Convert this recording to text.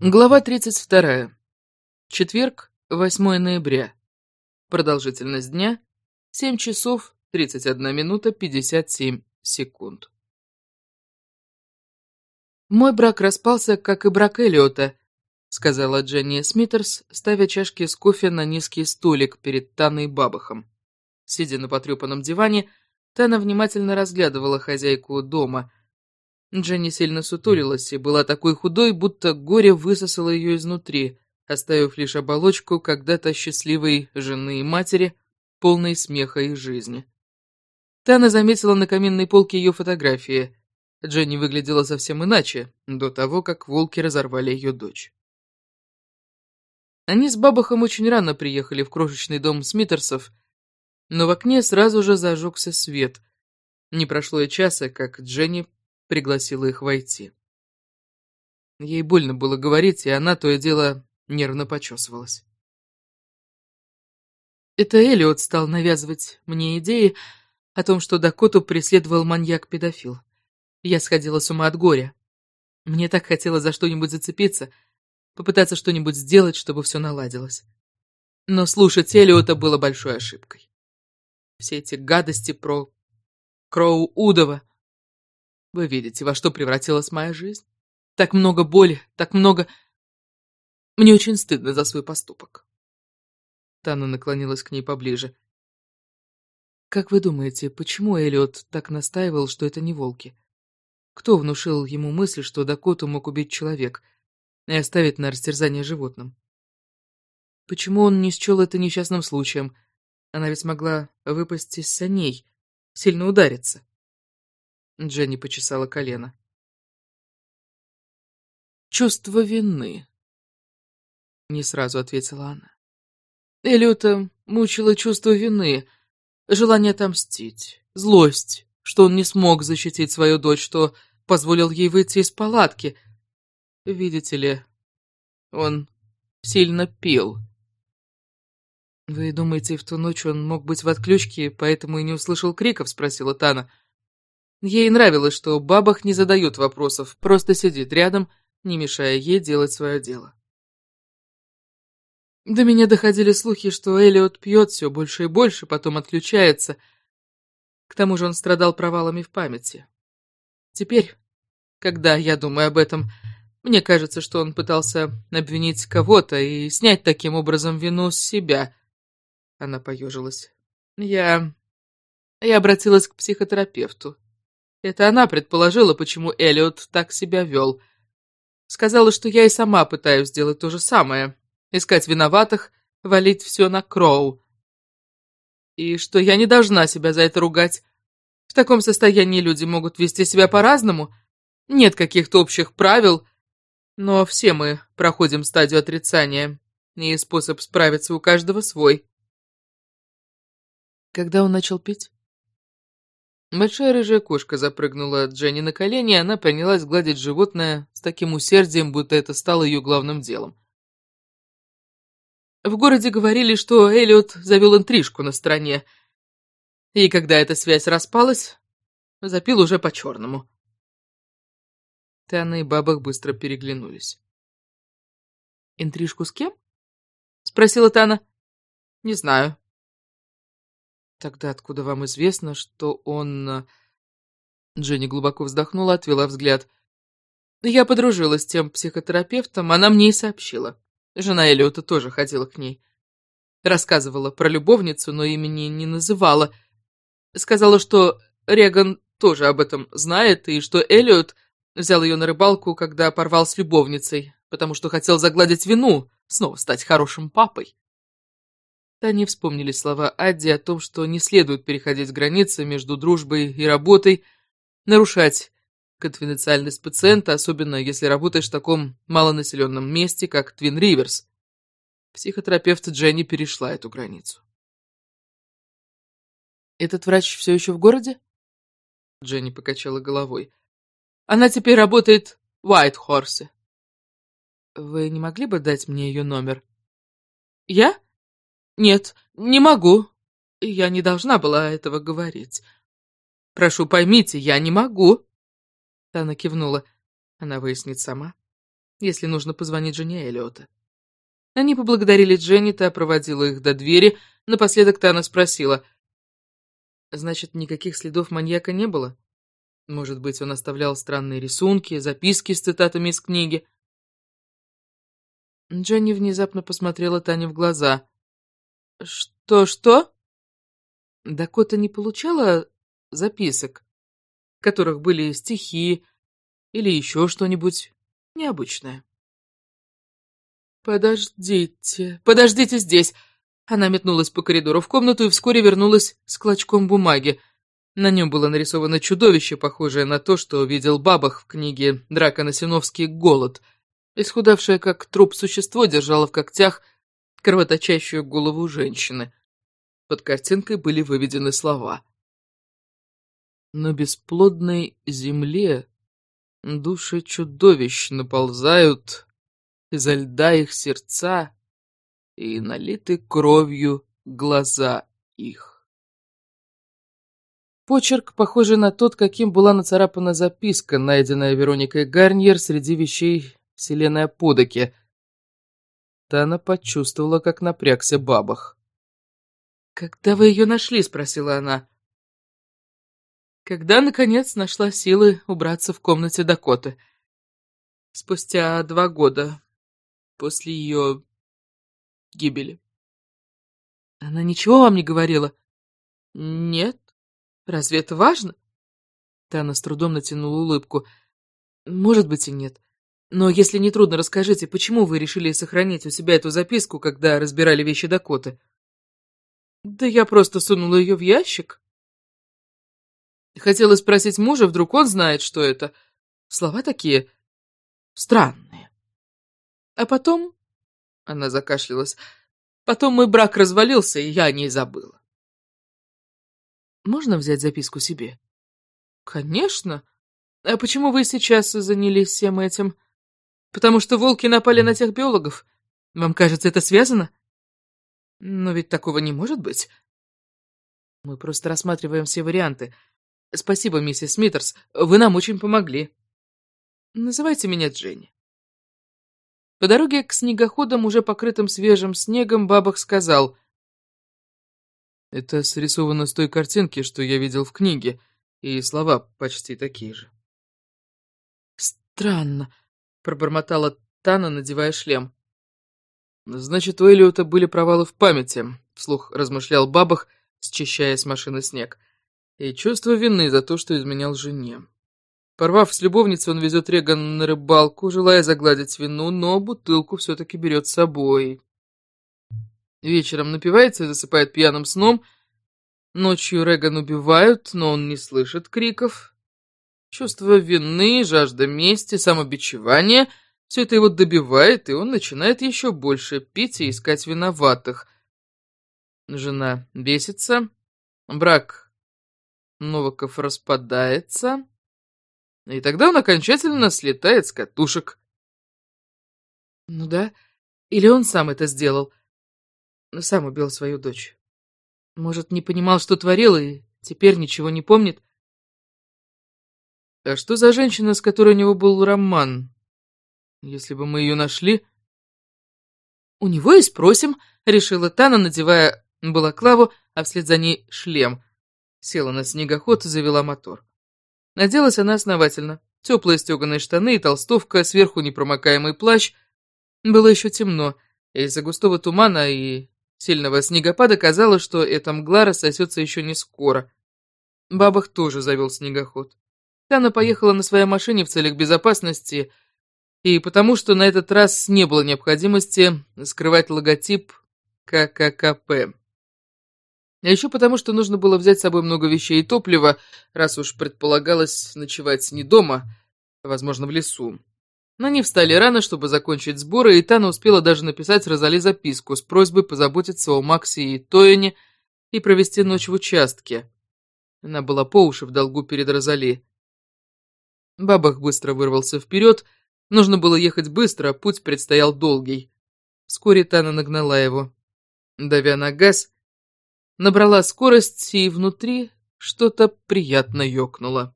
Глава 32. Четверг, 8 ноября. Продолжительность дня 7 часов 31 минута 57 секунд. «Мой брак распался, как и брак Эллиота», — сказала Дженни Смитерс, ставя чашки с кофе на низкий столик перед Таной Бабахом. Сидя на потрепанном диване, Тана внимательно разглядывала хозяйку дома — Дженни сильно сутулилась и была такой худой, будто горе высосало ее изнутри, оставив лишь оболочку когда-то счастливой жены и матери, полной смеха и жизни. Тана заметила на каминной полке ее фотографии. Дженни выглядела совсем иначе, до того, как волки разорвали ее дочь. Они с Бабахом очень рано приехали в крошечный дом Смитерсов, но в окне сразу же зажегся свет. Не прошло и часа, как Дженни пригласила их войти. Ей больно было говорить, и она то и дело нервно почесывалась. Это Элиот стал навязывать мне идеи о том, что Дакоту преследовал маньяк-педофил. Я сходила с ума от горя. Мне так хотелось за что-нибудь зацепиться, попытаться что-нибудь сделать, чтобы все наладилось. Но слушать Элиота было большой ошибкой. Все эти гадости про Кроу Удова, вы видите, во что превратилась моя жизнь? Так много боли, так много... Мне очень стыдно за свой поступок. Тана наклонилась к ней поближе. Как вы думаете, почему Эллиот так настаивал, что это не волки? Кто внушил ему мысль, что Дакоту мог убить человек и оставить на растерзание животным? Почему он не счел это несчастным случаем? Она ведь могла выпасть из саней, сильно удариться. Дженни почесала колено. «Чувство вины», — не сразу ответила она. Эллиота мучило чувство вины, желание отомстить, злость, что он не смог защитить свою дочь, что позволил ей выйти из палатки. Видите ли, он сильно пил. «Вы думаете, в ту ночь он мог быть в отключке, поэтому и не услышал криков?» — спросила Тана. Ей нравилось, что бабах не задает вопросов, просто сидит рядом, не мешая ей делать свое дело. До меня доходили слухи, что Элиот пьет все больше и больше, потом отключается. К тому же он страдал провалами в памяти. Теперь, когда я думаю об этом, мне кажется, что он пытался обвинить кого-то и снять таким образом вину с себя. Она поежилась. Я... Я обратилась к психотерапевту. Это она предположила, почему Эллиот так себя вел. Сказала, что я и сама пытаюсь сделать то же самое. Искать виноватых, валить все на Кроу. И что я не должна себя за это ругать. В таком состоянии люди могут вести себя по-разному. Нет каких-то общих правил. Но все мы проходим стадию отрицания. И способ справиться у каждого свой. Когда он начал пить? Большая рыжая кошка запрыгнула Дженни на колени, и она принялась гладить животное с таким усердием, будто это стало ее главным делом. В городе говорили, что Эллиот завел интрижку на стороне, и когда эта связь распалась, запил уже по-черному. Тана и Бабах быстро переглянулись. «Интрижку с кем?» — спросила Тана. «Не знаю», Тогда откуда вам известно, что он... Э, Дженни глубоко вздохнула, отвела взгляд. Я подружилась с тем психотерапевтом, она мне и сообщила. Жена Эллиота тоже ходила к ней. Рассказывала про любовницу, но имени не называла. Сказала, что Реган тоже об этом знает, и что Эллиот взял ее на рыбалку, когда порвал с любовницей, потому что хотел загладить вину, снова стать хорошим папой. Тане вспомнили слова Адди о том, что не следует переходить границы между дружбой и работой, нарушать конфиденциальность пациента, особенно если работаешь в таком малонаселенном месте, как Твин Риверс. Психотерапевт Дженни перешла эту границу. «Этот врач все еще в городе?» Дженни покачала головой. «Она теперь работает в Уайт-Хорсе». «Вы не могли бы дать мне ее номер?» «Я?» «Нет, не могу. Я не должна была этого говорить. Прошу, поймите, я не могу». Тана кивнула. Она выяснит сама. если нужно позвонить жене Эллиота. Они поблагодарили Дженни, та проводила их до двери. Напоследок Тана спросила. «Значит, никаких следов маньяка не было? Может быть, он оставлял странные рисунки, записки с цитатами из книги?» Дженни внезапно посмотрела Тане в глаза. «Что-что?» Дакота не получала записок, в которых были стихи или еще что-нибудь необычное. «Подождите, подождите здесь!» Она метнулась по коридору в комнату и вскоре вернулась с клочком бумаги. На нем было нарисовано чудовище, похожее на то, что видел Бабах в книге «Драка на Синовский голод». Исхудавшее, как труп существо, держало в когтях кровоточащую голову женщины. Под картинкой были выведены слова. «На бесплодной земле души чудовищ наползают изо льда их сердца и налиты кровью глаза их. Почерк, похожий на тот, каким была нацарапана записка, найденная Вероникой Гарниер среди вещей Селены Аподоки. Тана почувствовала, как напрягся бабах. «Когда вы ее нашли?» — спросила она. Когда, наконец, нашла силы убраться в комнате Дакоты. Спустя два года после ее гибели. Она ничего вам не говорила? Нет. Разве это важно? Тана с трудом натянула улыбку. Может быть и нет. Но если не трудно, расскажите, почему вы решили сохранить у себя эту записку, когда разбирали вещи Дакоты? Да я просто сунула ее в ящик. Хотела спросить мужа, вдруг он знает, что это. Слова такие странные. А потом... Она закашлялась. Потом мой брак развалился, и я о ней забыла. Можно взять записку себе? Конечно. А почему вы сейчас занялись всем этим? Потому что волки напали на тех биологов. Вам кажется, это связано? Но ведь такого не может быть. Мы просто рассматриваем все варианты. Спасибо, миссис Смитерс, вы нам очень помогли. Называйте меня Дженни. По дороге к снегоходам, уже покрытым свежим снегом, Бабах сказал. «Это срисовано с той картинки, что я видел в книге, и слова почти такие же». «Странно», — пробормотала Тана, надевая шлем. «Значит, у Элиота были провалы в памяти», — вслух размышлял Бабах, счищая с машины снег. «И чувство вины за то, что изменял жене». Порвав с любовницей, он везет Реган на рыбалку, желая загладить вину, но бутылку все-таки берет с собой. Вечером напивается и засыпает пьяным сном. Ночью Реган убивают, но он не слышит криков. Чувство вины, жажда мести, самобичевание — все это его добивает, и он начинает еще больше пить и искать виноватых. Жена бесится, брак Новаков распадается, и тогда он окончательно слетает с катушек. Ну да, или он сам это сделал. Сам убил свою дочь. Может, не понимал, что творил, и теперь ничего не помнит. А что за женщина, с которой у него был роман? Если бы мы ее нашли... У него и спросим, решила Тана, надевая балаклаву, а вслед за ней шлем. Села на снегоход и завела мотор. Наделась она основательно. Теплые стеганые штаны и толстовка, сверху непромокаемый плащ. Было еще темно. Из-за густого тумана и сильного снегопада казалось, что эта мгла рассосется еще не скоро. Бабах тоже завел снегоход. Тана поехала на своей машине в целях безопасности, и потому что на этот раз не было необходимости скрывать логотип КККП. А еще потому, что нужно было взять с собой много вещей и топлива, раз уж предполагалось ночевать не дома, а, возможно, в лесу. Но они встали рано, чтобы закончить сборы, и Тана успела даже написать Розали записку с просьбой позаботиться о Максе и Тояне и провести ночь в участке. Она была по уши в долгу перед Розали. Бабах быстро вырвался вперед, нужно было ехать быстро, а путь предстоял долгий. Вскоре Тана нагнала его. Давя на газ, набрала скорость, и внутри что-то приятно ёкнуло.